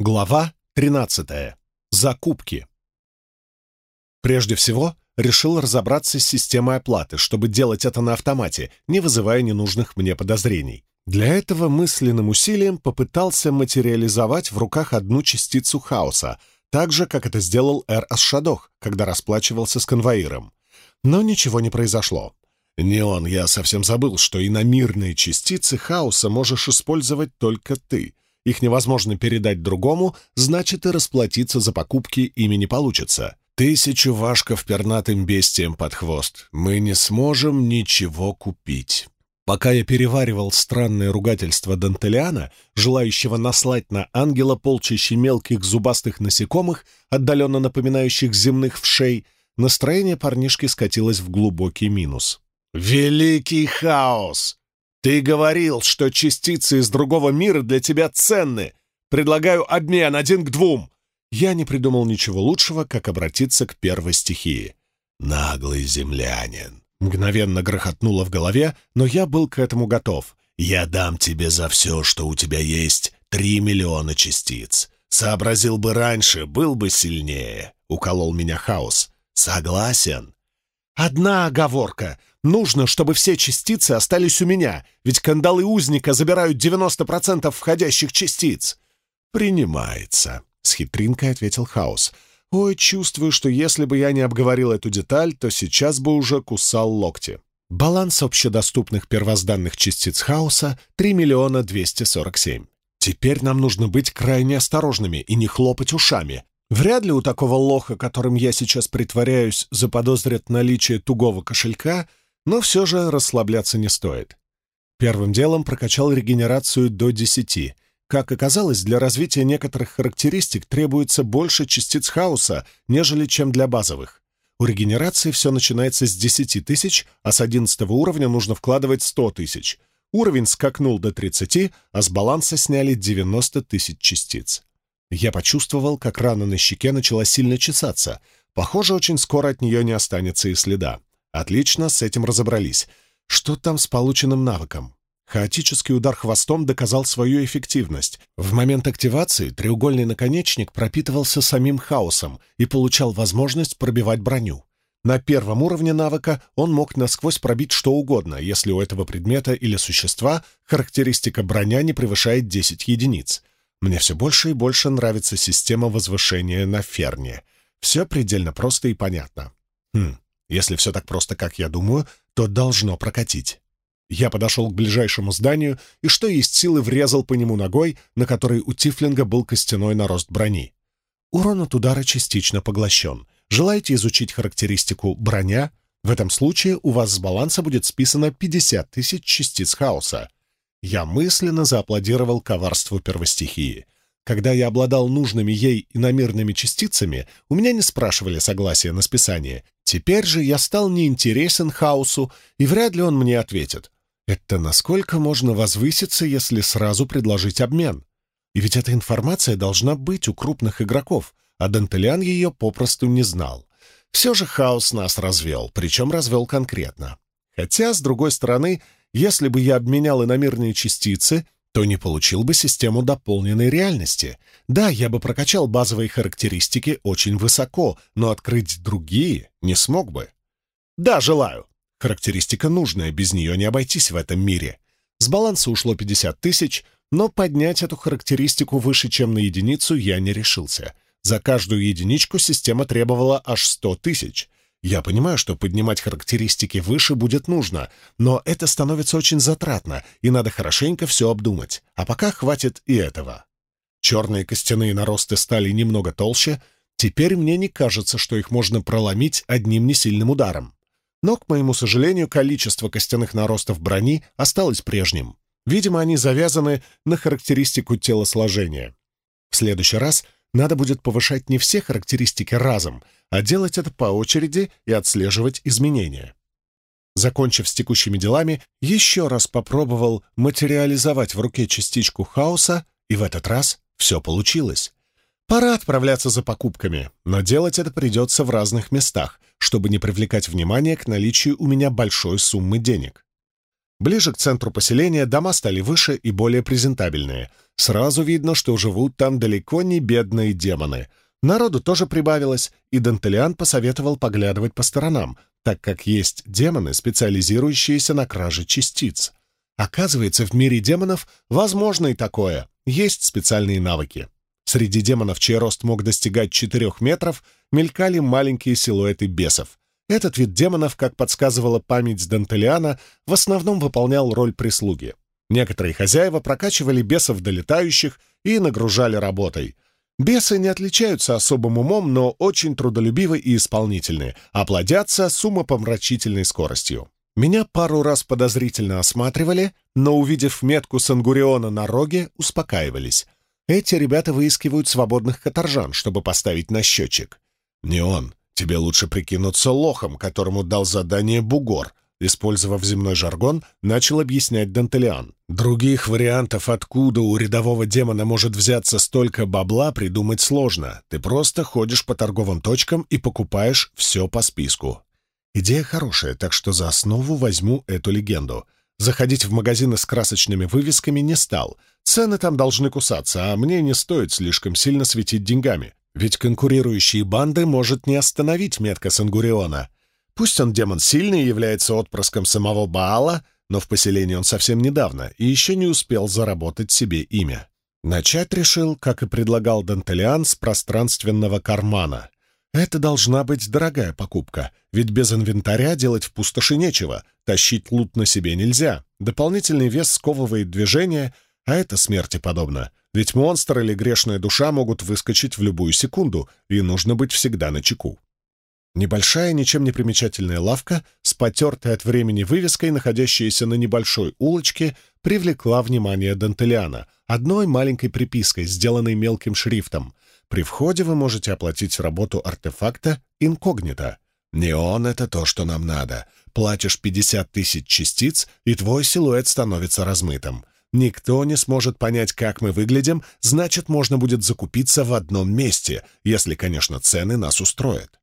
Глава 13. Закупки. Прежде всего, решил разобраться с системой оплаты, чтобы делать это на автомате, не вызывая ненужных мне подозрений. Для этого мысленным усилием попытался материализовать в руках одну частицу хаоса, так же, как это сделал Эр Асшадох, когда расплачивался с конвоиром. Но ничего не произошло. «Неон, я совсем забыл, что иномирные частицы хаоса можешь использовать только ты», их невозможно передать другому, значит и расплатиться за покупки ими не получится. Тысячу вашков пернатым бестием под хвост. Мы не сможем ничего купить. Пока я переваривал странное ругательство Дантелиана, желающего наслать на ангела полчища мелких зубастых насекомых, отдаленно напоминающих земных вшей, настроение парнишки скатилось в глубокий минус. «Великий хаос! Ты говорил, что частицы из другого мира для тебя ценны. Предлагаю обмен один к двум. Я не придумал ничего лучшего, как обратиться к первой стихии. Наглый землянин. Мгновенно грохотнуло в голове, но я был к этому готов. Я дам тебе за все, что у тебя есть, три миллиона частиц. Сообразил бы раньше, был бы сильнее. Уколол меня хаос. Согласен. Одна оговорка. Нужно, чтобы все частицы остались у меня, ведь кандалы узника забирают 90% входящих частиц. «Принимается», — с хитринкой ответил Хаос. «Ой, чувствую, что если бы я не обговорил эту деталь, то сейчас бы уже кусал локти». Баланс общедоступных первозданных частиц хаоса — 3 миллиона 247. Теперь нам нужно быть крайне осторожными и не хлопать ушами. Вряд ли у такого лоха, которым я сейчас притворяюсь, заподозрят наличие тугого кошелька, но все же расслабляться не стоит. Первым делом прокачал регенерацию до 10. Как оказалось, для развития некоторых характеристик требуется больше частиц хаоса, нежели чем для базовых. У регенерации все начинается с 10 тысяч, а с 11 уровня нужно вкладывать 100 тысяч. Уровень скакнул до 30, а с баланса сняли 90 тысяч частиц. Я почувствовал, как рана на щеке начала сильно чесаться. Похоже, очень скоро от нее не останется и следа. Отлично, с этим разобрались. Что там с полученным навыком? Хаотический удар хвостом доказал свою эффективность. В момент активации треугольный наконечник пропитывался самим хаосом и получал возможность пробивать броню. На первом уровне навыка он мог насквозь пробить что угодно, если у этого предмета или существа характеристика броня не превышает 10 единиц. Мне все больше и больше нравится система возвышения на ферне. Все предельно просто и понятно. Хм, если все так просто, как я думаю, то должно прокатить. Я подошел к ближайшему зданию и, что есть силы, врезал по нему ногой, на которой у Тифлинга был костяной нарост брони. Урон от удара частично поглощен. Желаете изучить характеристику «броня»? В этом случае у вас с баланса будет списано 50 тысяч частиц хаоса. Я мысленно зааплодировал коварству первостихии — когда я обладал нужными ей иномерными частицами, у меня не спрашивали согласия на списание. Теперь же я стал неинтересен хаосу, и вряд ли он мне ответит. Это насколько можно возвыситься, если сразу предложить обмен? И ведь эта информация должна быть у крупных игроков, а Дантелиан ее попросту не знал. Все же хаос нас развел, причем развел конкретно. Хотя, с другой стороны, если бы я обменял иномерные частицы — то не получил бы систему дополненной реальности. Да, я бы прокачал базовые характеристики очень высоко, но открыть другие не смог бы. Да, желаю. Характеристика нужная, без нее не обойтись в этом мире. С баланса ушло 50 тысяч, но поднять эту характеристику выше, чем на единицу, я не решился. За каждую единичку система требовала аж 100 тысяч — я понимаю, что поднимать характеристики выше будет нужно, но это становится очень затратно, и надо хорошенько все обдумать. А пока хватит и этого. Черные костяные наросты стали немного толще, теперь мне не кажется, что их можно проломить одним несильным ударом. Но, к моему сожалению, количество костяных наростов брони осталось прежним. Видимо, они завязаны на характеристику телосложения. В следующий раз надо будет повышать не все характеристики разом — а делать это по очереди и отслеживать изменения. Закончив с текущими делами, еще раз попробовал материализовать в руке частичку хаоса, и в этот раз все получилось. Пора отправляться за покупками, но делать это придется в разных местах, чтобы не привлекать внимание к наличию у меня большой суммы денег. Ближе к центру поселения дома стали выше и более презентабельные. Сразу видно, что живут там далеко не бедные демоны. Народу тоже прибавилось, и Дантелиан посоветовал поглядывать по сторонам, так как есть демоны, специализирующиеся на краже частиц. Оказывается, в мире демонов возможно и такое. Есть специальные навыки. Среди демонов, чей рост мог достигать 4 метров, мелькали маленькие силуэты бесов. Этот вид демонов, как подсказывала память Дантелиана, в основном выполнял роль прислуги. Некоторые хозяева прокачивали бесов долетающих и нагружали работой. Бесы не отличаются особым умом, но очень трудолюбивы и исполнительны, а плодятся с умопомрачительной скоростью. Меня пару раз подозрительно осматривали, но, увидев метку Сангуриона на роге, успокаивались. Эти ребята выискивают свободных каторжан, чтобы поставить на счетчик. «Не он. Тебе лучше прикинуться лохом, которому дал задание бугор», использовав земной жаргон, начал объяснять Дантелиан. «Других вариантов, откуда у рядового демона может взяться столько бабла, придумать сложно. Ты просто ходишь по торговым точкам и покупаешь все по списку». Идея хорошая, так что за основу возьму эту легенду. Заходить в магазины с красочными вывесками не стал. Цены там должны кусаться, а мне не стоит слишком сильно светить деньгами. Ведь конкурирующие банды может не остановить метка Сангуриона. Пусть он демон сильный и является отпрыском самого Баала, но в поселении он совсем недавно и еще не успел заработать себе имя. Начать решил, как и предлагал Дантелиан, с пространственного кармана. Это должна быть дорогая покупка, ведь без инвентаря делать в пустоши нечего, тащить лут на себе нельзя, дополнительный вес сковывает движение, а это смерти подобно, ведь монстр или грешная душа могут выскочить в любую секунду, и нужно быть всегда на чеку. Небольшая, ничем не примечательная лавка с потертой от времени вывеской, находящаяся на небольшой улочке, привлекла внимание Дантелиана одной маленькой припиской, сделанной мелким шрифтом. При входе вы можете оплатить работу артефакта инкогнито. Неон — это то, что нам надо. Платишь 50 тысяч частиц, и твой силуэт становится размытым. Никто не сможет понять, как мы выглядим, значит, можно будет закупиться в одном месте, если, конечно, цены нас устроят.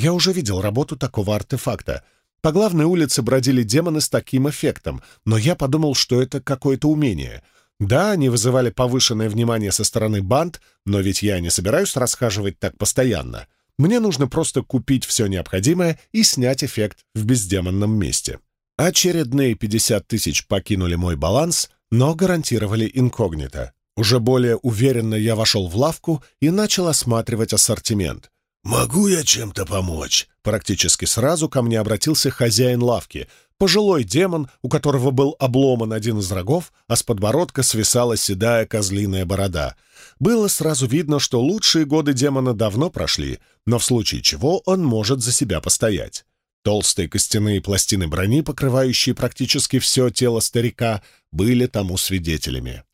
Я уже видел работу такого артефакта. По главной улице бродили демоны с таким эффектом, но я подумал, что это какое-то умение. Да, они вызывали повышенное внимание со стороны банд, но ведь я не собираюсь расхаживать так постоянно. Мне нужно просто купить все необходимое и снять эффект в бездемонном месте. Очередные 50 тысяч покинули мой баланс, но гарантировали инкогнито. Уже более уверенно я вошел в лавку и начал осматривать ассортимент — «Могу я чем-то помочь?» Практически сразу ко мне обратился хозяин лавки, пожилой демон, у которого был обломан один из рогов, а с подбородка свисала седая козлиная борода. Было сразу видно, что лучшие годы демона давно прошли, но в случае чего он может за себя постоять. Толстые костяные пластины брони, покрывающие практически все тело старика, были тому свидетелями.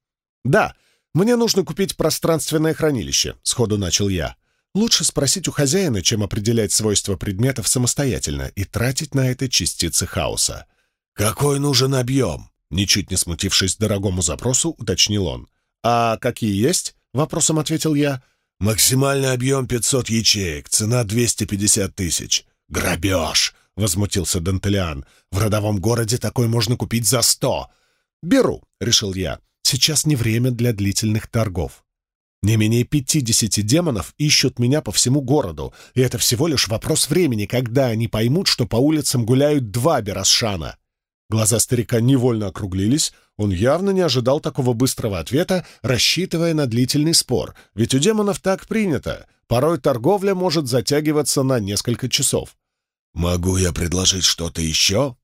«Да, мне нужно купить пространственное хранилище», — сходу начал я. Лучше спросить у хозяина, чем определять свойства предметов самостоятельно и тратить на это частицы хаоса. «Какой нужен объем?» Ничуть не смутившись дорогому запросу, уточнил он. «А какие есть?» — вопросом ответил я. «Максимальный объем 500 ячеек, цена 250 тысяч». «Грабеж!» — возмутился Дантелиан. «В родовом городе такой можно купить за сто». «Беру», — решил я. «Сейчас не время для длительных торгов. Не менее пятидесяти демонов ищут меня по всему городу, и это всего лишь вопрос времени, когда они поймут, что по улицам гуляют два Берасшана. Глаза старика невольно округлились, он явно не ожидал такого быстрого ответа, рассчитывая на длительный спор, ведь у демонов так принято, порой торговля может затягиваться на несколько часов. «Могу я предложить что-то еще?»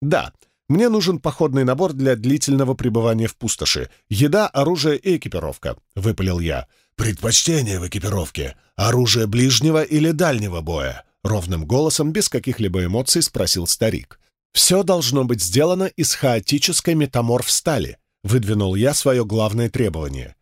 «Да, мне нужен походный набор для длительного пребывания в пустоши. Еда, оружие и экипировка», — выпалил я. «Предпочтение в экипировке. Оружие ближнего или дальнего боя?» — ровным голосом, без каких-либо эмоций, спросил старик. «Все должно быть сделано из хаотической метаморф стали», — выдвинул я свое главное требование.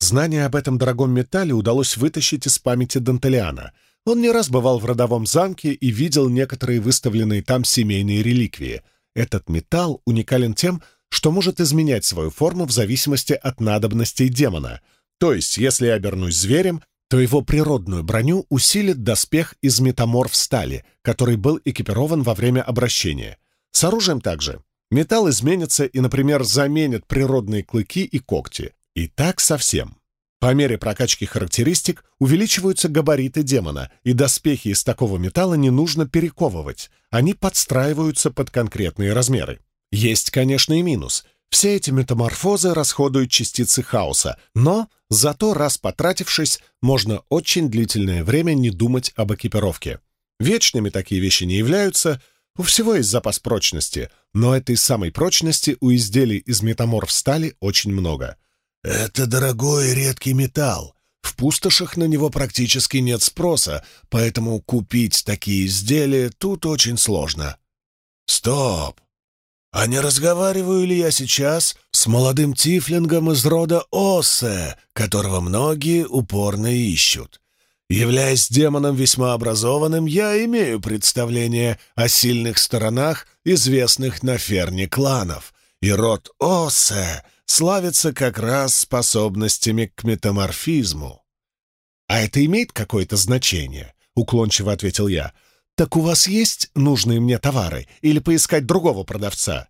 Знание об этом дорогом металле удалось вытащить из памяти Дантелиана. Он не раз бывал в родовом замке и видел некоторые выставленные там семейные реликвии — этот металл уникален тем, что может изменять свою форму в зависимости от надобностей демона. То есть, если я обернусь зверем, то его природную броню усилит доспех из метаморф стали, который был экипирован во время обращения. С оружием также. Металл изменится и, например, заменит природные клыки и когти. И так совсем. По мере прокачки характеристик увеличиваются габариты демона, и доспехи из такого металла не нужно перековывать, они подстраиваются под конкретные размеры. Есть, конечно, и минус. Все эти метаморфозы расходуют частицы хаоса, но зато, раз потратившись, можно очень длительное время не думать об экипировке. Вечными такие вещи не являются, у всего есть запас прочности, но этой самой прочности у изделий из метаморф стали очень много — «Это дорогой и редкий металл. В пустошах на него практически нет спроса, поэтому купить такие изделия тут очень сложно». «Стоп! А не разговариваю ли я сейчас с молодым тифлингом из рода Осе, которого многие упорно ищут?» Являясь демоном весьма образованным, я имею представление о сильных сторонах известных на ферне кланов, и род Осе славится как раз способностями к метаморфизму. «А это имеет какое-то значение?» — уклончиво ответил я. «Так у вас есть нужные мне товары или поискать другого продавца?»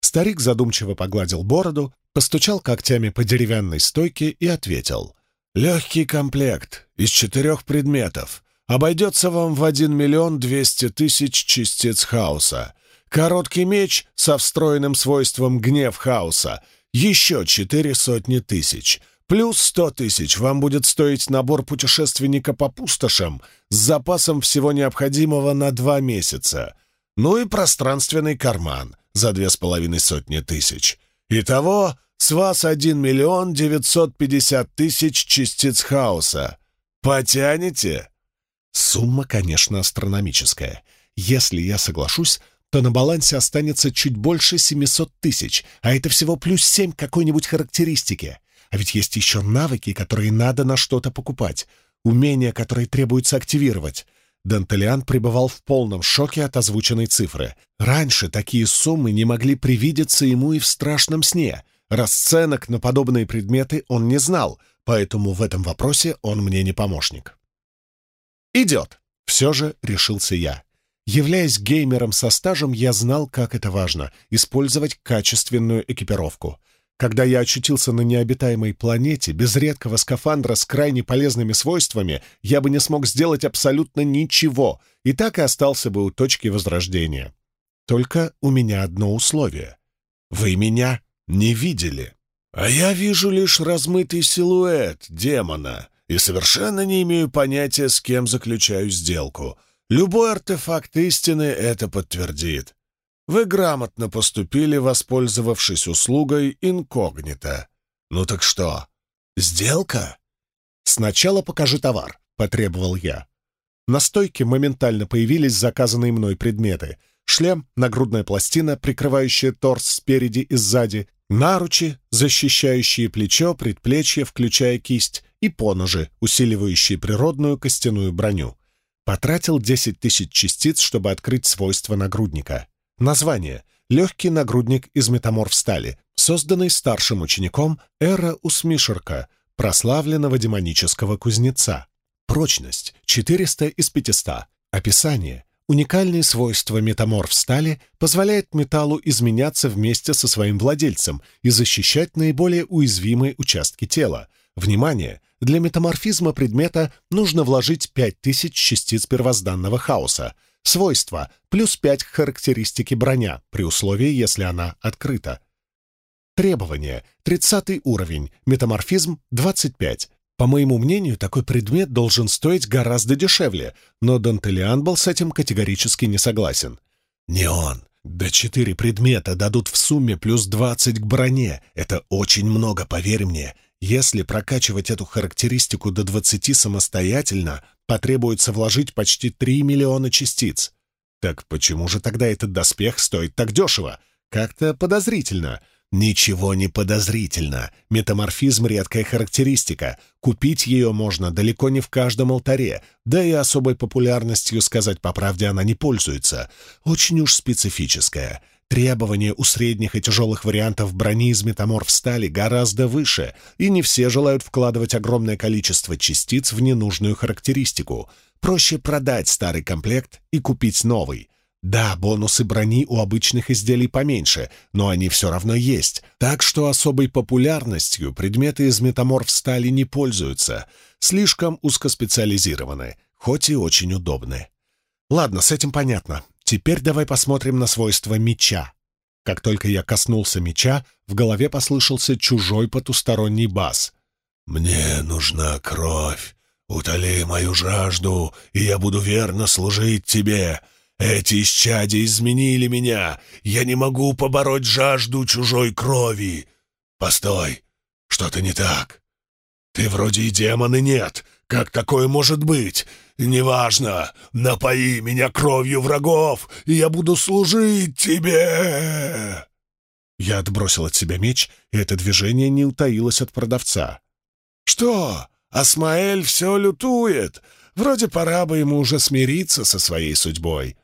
Старик задумчиво погладил бороду, постучал когтями по деревянной стойке и ответил. «Легкий комплект из четырех предметов. Обойдется вам в один миллион двести тысяч частиц хаоса. Короткий меч со встроенным свойством гнев хаоса — еще четыре сотни тысяч. Плюс сто тысяч вам будет стоить набор путешественника по пустошам с запасом всего необходимого на два месяца. Ну и пространственный карман за две с половиной сотни тысяч. Итого с вас один миллион девятьсот пятьдесят тысяч частиц хаоса. Потянете? Сумма, конечно, астрономическая. Если я соглашусь, то на балансе останется чуть больше 700 тысяч, а это всего плюс 7 какой-нибудь характеристики. А ведь есть еще навыки, которые надо на что-то покупать, умения, которые требуется активировать. Дантелиан пребывал в полном шоке от озвученной цифры. Раньше такие суммы не могли привидеться ему и в страшном сне. Расценок на подобные предметы он не знал, поэтому в этом вопросе он мне не помощник. «Идет!» — все же решился я. Являясь геймером со стажем, я знал, как это важно — использовать качественную экипировку. Когда я очутился на необитаемой планете, без редкого скафандра с крайне полезными свойствами, я бы не смог сделать абсолютно ничего, и так и остался бы у точки возрождения. Только у меня одно условие. Вы меня не видели. А я вижу лишь размытый силуэт демона и совершенно не имею понятия, с кем заключаю сделку — Любой артефакт истины это подтвердит. Вы грамотно поступили, воспользовавшись услугой инкогнито. Ну так что, сделка? Сначала покажи товар, потребовал я. На стойке моментально появились заказанные мной предметы. Шлем, нагрудная пластина, прикрывающая торс спереди и сзади, наручи, защищающие плечо, предплечье, включая кисть, и поножи, усиливающие природную костяную броню. Потратил 10 тысяч частиц, чтобы открыть свойства нагрудника. Название — легкий нагрудник из метаморф стали, созданный старшим учеником Эра Усмишерка, прославленного демонического кузнеца. Прочность — 400 из 500. Описание — Уникальные свойства метаморф стали позволяет металлу изменяться вместе со своим владельцем и защищать наиболее уязвимые участки тела. Внимание! Для метаморфизма предмета нужно вложить 5000 частиц первозданного хаоса. Свойства — плюс 5 к характеристике броня, при условии, если она открыта. Требования — 30 уровень, метаморфизм — 25. По моему мнению, такой предмет должен стоить гораздо дешевле, но Дантелиан был с этим категорически не согласен. «Не он. Да четыре предмета дадут в сумме плюс 20 к броне. Это очень много, поверь мне. Если прокачивать эту характеристику до 20 самостоятельно, потребуется вложить почти 3 миллиона частиц. Так почему же тогда этот доспех стоит так дешево? Как-то подозрительно. Ничего не подозрительно. Метаморфизм — редкая характеристика. Купить ее можно далеко не в каждом алтаре, да и особой популярностью, сказать по правде, она не пользуется. Очень уж специфическая. Требования у средних и тяжелых вариантов брони из метаморф стали гораздо выше, и не все желают вкладывать огромное количество частиц в ненужную характеристику. Проще продать старый комплект и купить новый. Да, бонусы брони у обычных изделий поменьше, но они все равно есть, так что особой популярностью предметы из метаморф стали не пользуются, слишком узкоспециализированы, хоть и очень удобны. Ладно, с этим понятно. Теперь давай посмотрим на свойства меча. Как только я коснулся меча, в голове послышался чужой потусторонний бас. «Мне нужна кровь. Утоли мою жажду, и я буду верно служить тебе. Эти исчадия изменили меня. Я не могу побороть жажду чужой крови. Постой, что-то не так. Ты вроде и демон, и нет. Как такое может быть? Неважно. Напои меня кровью врагов, и я буду служить тебе!» Я отбросил от себя меч, и это движение не утаилось от продавца. «Что? Асмаэль все лютует. Вроде пора бы ему уже смириться со своей судьбой.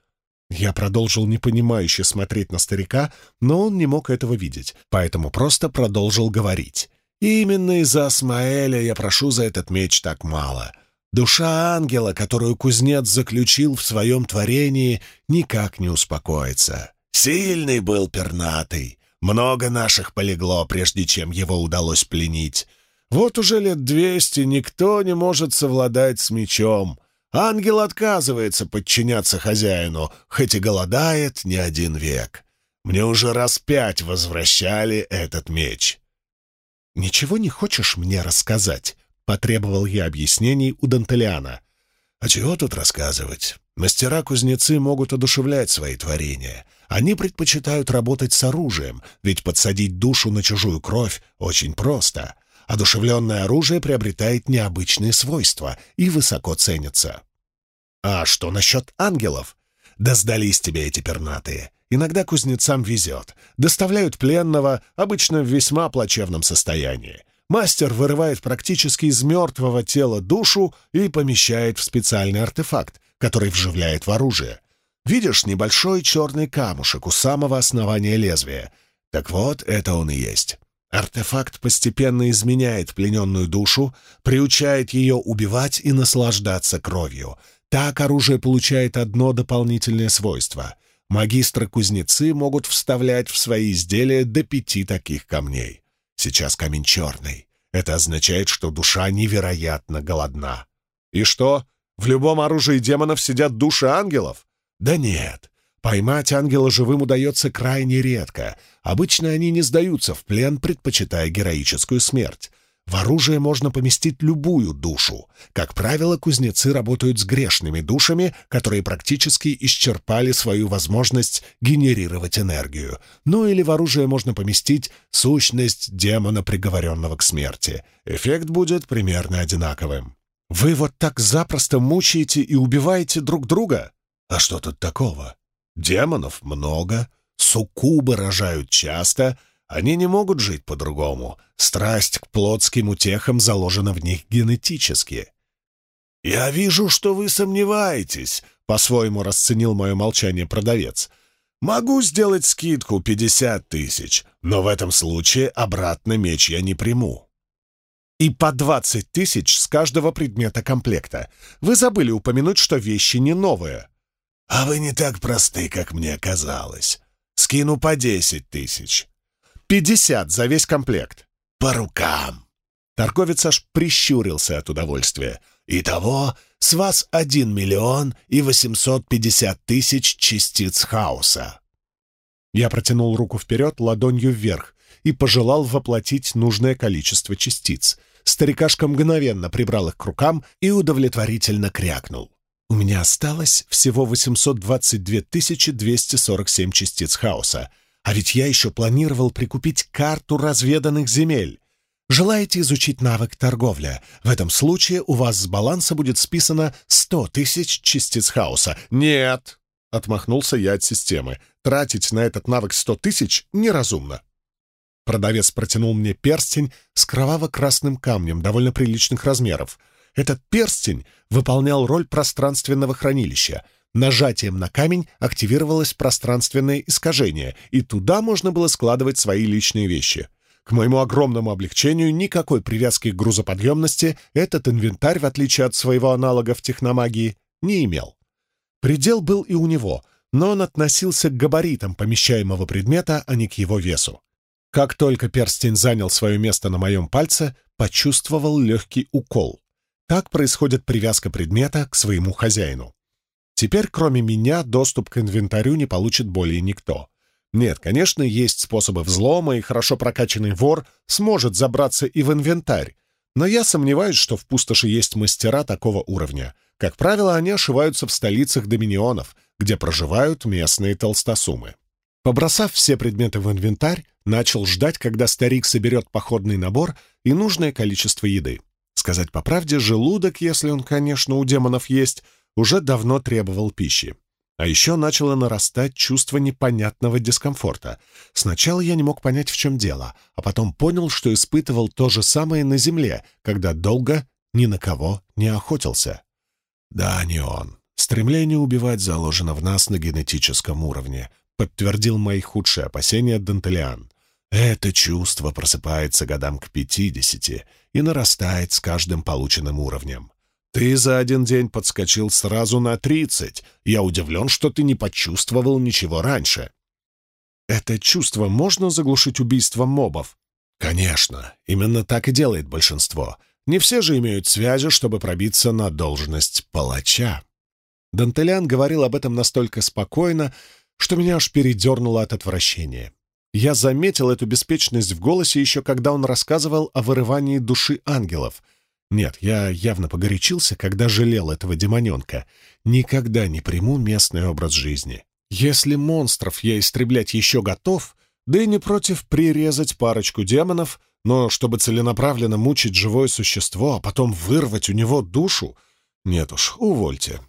Я продолжил непонимающе смотреть на старика, но он не мог этого видеть, поэтому просто продолжил говорить. «Именно из-за Асмаэля я прошу за этот меч так мало. Душа ангела, которую кузнец заключил в своем творении, никак не успокоится. Сильный был пернатый. Много наших полегло, прежде чем его удалось пленить. Вот уже лет двести никто не может совладать с мечом. Ангел отказывается подчиняться хозяину, хоть и голодает не один век. Мне уже раз пять возвращали этот меч. «Ничего не хочешь мне рассказать?» — потребовал я объяснений у Дантелиана. «А чего тут рассказывать? Мастера-кузнецы могут одушевлять свои творения. Они предпочитают работать с оружием, ведь подсадить душу на чужую кровь очень просто одушевленное оружие приобретает необычные свойства и высоко ценится. А что насчет ангелов? Да сдались тебе эти пернатые. Иногда кузнецам везет. Доставляют пленного, обычно в весьма плачевном состоянии. Мастер вырывает практически из мертвого тела душу и помещает в специальный артефакт, который вживляет в оружие. Видишь небольшой черный камушек у самого основания лезвия? Так вот, это он и есть. Артефакт постепенно изменяет плененную душу, приучает ее убивать и наслаждаться кровью. Так оружие получает одно дополнительное свойство. Магистры-кузнецы могут вставлять в свои изделия до пяти таких камней. Сейчас камень черный. Это означает, что душа невероятно голодна. И что, в любом оружии демонов сидят души ангелов? Да нет, Поймать ангела живым удается крайне редко. Обычно они не сдаются в плен, предпочитая героическую смерть. В оружие можно поместить любую душу. Как правило, кузнецы работают с грешными душами, которые практически исчерпали свою возможность генерировать энергию. Ну или в оружие можно поместить сущность демона, приговоренного к смерти. Эффект будет примерно одинаковым. Вы вот так запросто мучаете и убиваете друг друга? А что тут такого? Демонов много, суккубы рожают часто, они не могут жить по-другому. Страсть к плотским утехам заложена в них генетически. «Я вижу, что вы сомневаетесь», — по-своему расценил мое молчание продавец. «Могу сделать скидку пятьдесят тысяч, но в этом случае обратно меч я не приму». «И по двадцать тысяч с каждого предмета комплекта. Вы забыли упомянуть, что вещи не новые». «А вы не так просты, как мне казалось. Скину по десять тысяч». «Пятьдесят за весь комплект». «По рукам». Торговец аж прищурился от удовольствия. «Итого с вас один миллион и восемьсот пятьдесят тысяч частиц хаоса». Я протянул руку вперед, ладонью вверх, и пожелал воплотить нужное количество частиц. Старикашка мгновенно прибрал их к рукам и удовлетворительно крякнул. У меня осталось всего 822 247 частиц хаоса, а ведь я еще планировал прикупить карту разведанных земель. Желаете изучить навык торговля? В этом случае у вас с баланса будет списано 100 тысяч частиц хаоса. Нет, отмахнулся я от системы. Тратить на этот навык 100 тысяч неразумно. Продавец протянул мне перстень с кроваво-красным камнем довольно приличных размеров — этот перстень выполнял роль пространственного хранилища. Нажатием на камень активировалось пространственное искажение, и туда можно было складывать свои личные вещи. К моему огромному облегчению, никакой привязки к грузоподъемности этот инвентарь, в отличие от своего аналога в техномагии, не имел. Предел был и у него, но он относился к габаритам помещаемого предмета, а не к его весу. Как только перстень занял свое место на моем пальце, почувствовал легкий укол. Так происходит привязка предмета к своему хозяину. Теперь, кроме меня, доступ к инвентарю не получит более никто. Нет, конечно, есть способы взлома, и хорошо прокачанный вор сможет забраться и в инвентарь, но я сомневаюсь, что в пустоши есть мастера такого уровня. Как правило, они ошиваются в столицах доминионов, где проживают местные толстосумы. Побросав все предметы в инвентарь, начал ждать, когда старик соберет походный набор и нужное количество еды. Сказать по правде, желудок, если он, конечно, у демонов есть, уже давно требовал пищи. А еще начало нарастать чувство непонятного дискомфорта. Сначала я не мог понять, в чем дело, а потом понял, что испытывал то же самое на земле, когда долго ни на кого не охотился. Да, не он. Стремление убивать заложено в нас на генетическом уровне, подтвердил мои худшие опасения Дантелиан. Это чувство просыпается годам к пятидесяти и нарастает с каждым полученным уровнем. Ты за один день подскочил сразу на тридцать. Я удивлен, что ты не почувствовал ничего раньше. Это чувство можно заглушить убийством мобов? Конечно, именно так и делает большинство. Не все же имеют связи, чтобы пробиться на должность палача. Дантелян говорил об этом настолько спокойно, что меня аж передернуло от отвращения. Я заметил эту беспечность в голосе еще когда он рассказывал о вырывании души ангелов. Нет, я явно погорячился, когда жалел этого демоненка. Никогда не приму местный образ жизни. Если монстров я истреблять еще готов, да и не против прирезать парочку демонов, но чтобы целенаправленно мучить живое существо, а потом вырвать у него душу, нет уж, увольте.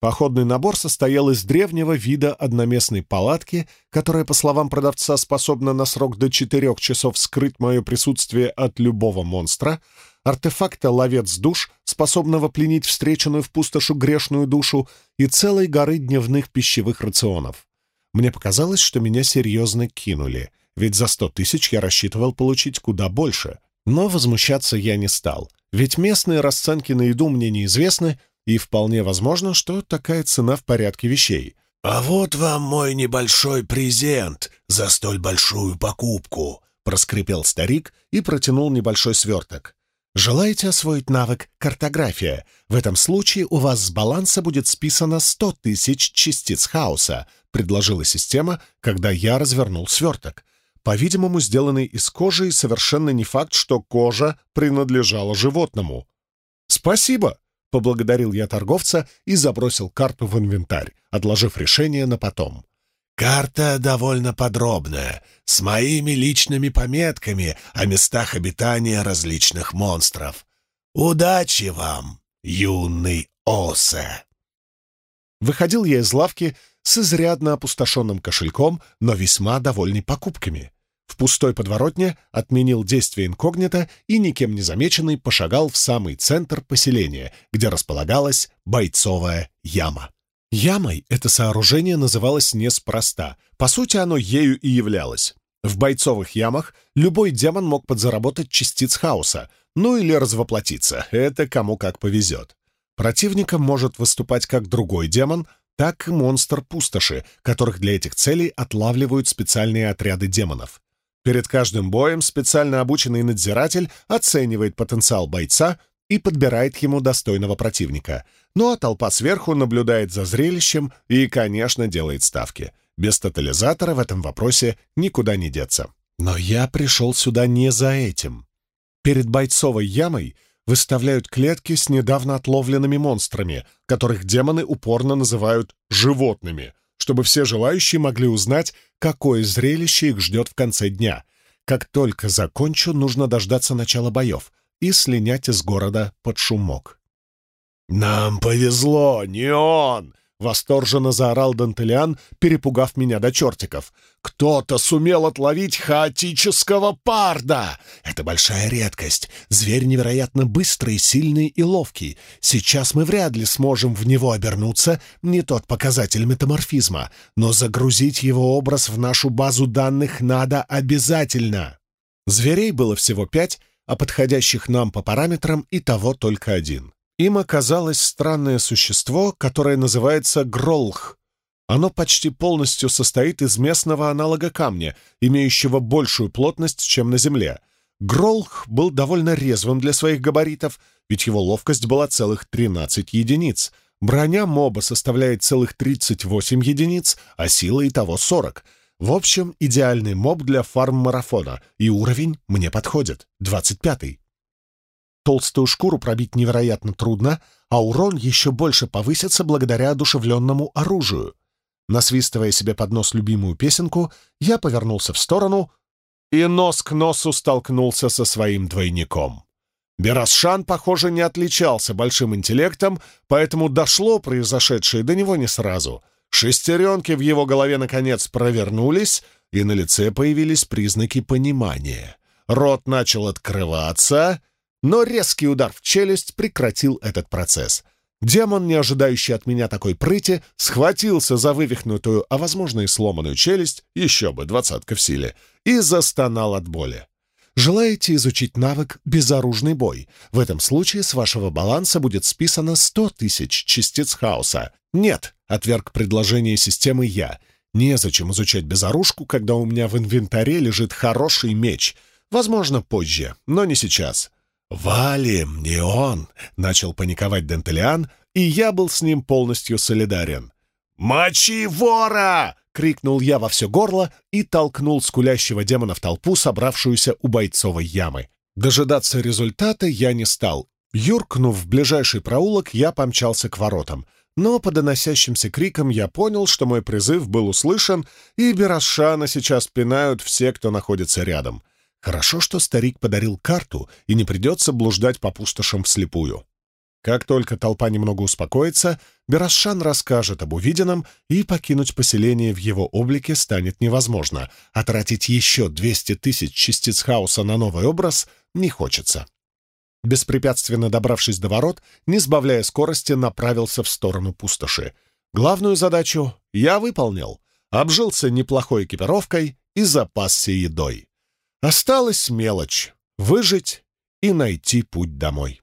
Походный набор состоял из древнего вида одноместной палатки, которая, по словам продавца, способна на срок до четырех часов скрыть мое присутствие от любого монстра, артефакта «Ловец душ», способного пленить встреченную в пустошу грешную душу, и целой горы дневных пищевых рационов. Мне показалось, что меня серьезно кинули, ведь за сто тысяч я рассчитывал получить куда больше. Но возмущаться я не стал, ведь местные расценки на еду мне неизвестны, и вполне возможно, что такая цена в порядке вещей. «А вот вам мой небольшой презент за столь большую покупку», — проскрипел старик и протянул небольшой сверток. «Желаете освоить навык картография? В этом случае у вас с баланса будет списано сто тысяч частиц хаоса», — предложила система, когда я развернул сверток. По-видимому, сделанный из кожи, и совершенно не факт, что кожа принадлежала животному. «Спасибо!» Поблагодарил я торговца и забросил карту в инвентарь, отложив решение на потом. «Карта довольно подробная, с моими личными пометками о местах обитания различных монстров. Удачи вам, юный Осе!» Выходил я из лавки с изрядно опустошенным кошельком, но весьма довольный покупками в пустой подворотне отменил действие инкогнито и, никем не замеченный, пошагал в самый центр поселения, где располагалась бойцовая яма. Ямой это сооружение называлось неспроста. По сути, оно ею и являлось. В бойцовых ямах любой демон мог подзаработать частиц хаоса, ну или развоплотиться, это кому как повезет. Противником может выступать как другой демон, так и монстр пустоши, которых для этих целей отлавливают специальные отряды демонов. Перед каждым боем специально обученный надзиратель оценивает потенциал бойца и подбирает ему достойного противника. Ну а толпа сверху наблюдает за зрелищем и, конечно, делает ставки. Без тотализатора в этом вопросе никуда не деться. Но я пришел сюда не за этим. Перед бойцовой ямой выставляют клетки с недавно отловленными монстрами, которых демоны упорно называют «животными», чтобы все желающие могли узнать, какое зрелище их ждет в конце дня. Как только закончу, нужно дождаться начала боев и слинять из города под шумок. «Нам повезло, не он!» Восторженно заорал Дантелиан, перепугав меня до чертиков. «Кто-то сумел отловить хаотического парда! Это большая редкость. Зверь невероятно быстрый, сильный и ловкий. Сейчас мы вряд ли сможем в него обернуться, не тот показатель метаморфизма, но загрузить его образ в нашу базу данных надо обязательно!» Зверей было всего пять, а подходящих нам по параметрам и того только один. Им оказалось странное существо, которое называется Гролх. Оно почти полностью состоит из местного аналога камня, имеющего большую плотность, чем на Земле. Гролх был довольно резвым для своих габаритов, ведь его ловкость была целых 13 единиц. Броня моба составляет целых 38 единиц, а сила и того 40. В общем, идеальный моб для фарм-марафона, и уровень мне подходит, 25-й. Толстую шкуру пробить невероятно трудно, а урон еще больше повысится благодаря одушевленному оружию. Насвистывая себе под нос любимую песенку, я повернулся в сторону и нос к носу столкнулся со своим двойником. Берасшан, похоже, не отличался большим интеллектом, поэтому дошло произошедшее до него не сразу. Шестеренки в его голове, наконец, провернулись, и на лице появились признаки понимания. Рот начал открываться, но резкий удар в челюсть прекратил этот процесс. Демон, не ожидающий от меня такой прыти, схватился за вывихнутую, а, возможно, и сломанную челюсть, еще бы, двадцатка в силе, и застонал от боли. Желаете изучить навык «Безоружный бой»? В этом случае с вашего баланса будет списано 100 тысяч частиц хаоса. Нет, отверг предложение системы я. Незачем изучать безоружку, когда у меня в инвентаре лежит хороший меч. Возможно, позже, но не сейчас. «Валим, не он!» — начал паниковать Дентелиан, и я был с ним полностью солидарен. «Мочи вора!» — крикнул я во все горло и толкнул скулящего демона в толпу, собравшуюся у бойцовой ямы. Дожидаться результата я не стал. Юркнув в ближайший проулок, я помчался к воротам. Но по доносящимся крикам я понял, что мой призыв был услышан, и Берашана сейчас пинают все, кто находится рядом. Хорошо, что старик подарил карту, и не придется блуждать по пустошам вслепую. Как только толпа немного успокоится, Берасшан расскажет об увиденном, и покинуть поселение в его облике станет невозможно, а тратить еще 200 тысяч частиц хаоса на новый образ не хочется. Беспрепятственно добравшись до ворот, не сбавляя скорости, направился в сторону пустоши. Главную задачу я выполнил, обжился неплохой экипировкой и запасся едой. Осталась мелочь — выжить и найти путь домой.